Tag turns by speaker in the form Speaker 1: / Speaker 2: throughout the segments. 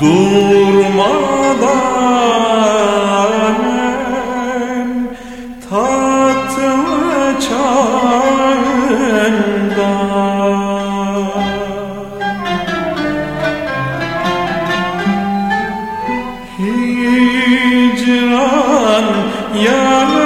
Speaker 1: Durmadan tatlı çağında Hicran yanıyor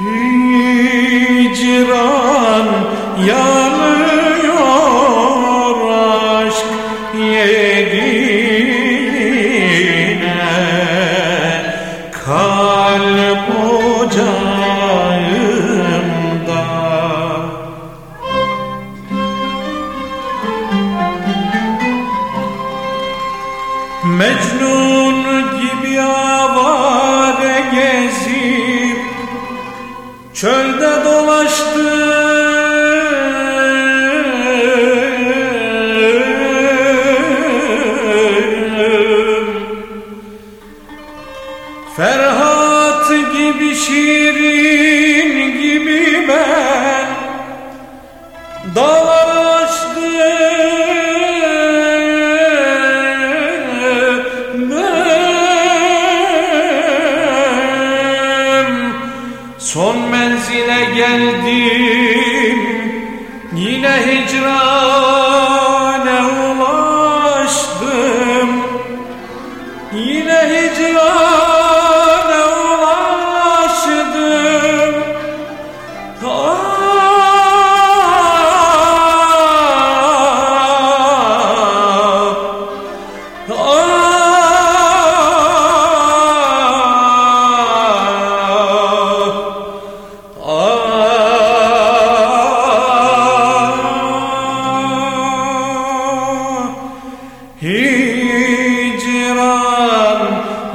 Speaker 1: Hicran yanıyor aşk yerine Kalp ocağımda Mecnun Çölde dolaştım Ferhat gibi şirin Son menzile geldim. Yine hicrane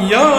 Speaker 1: Ja!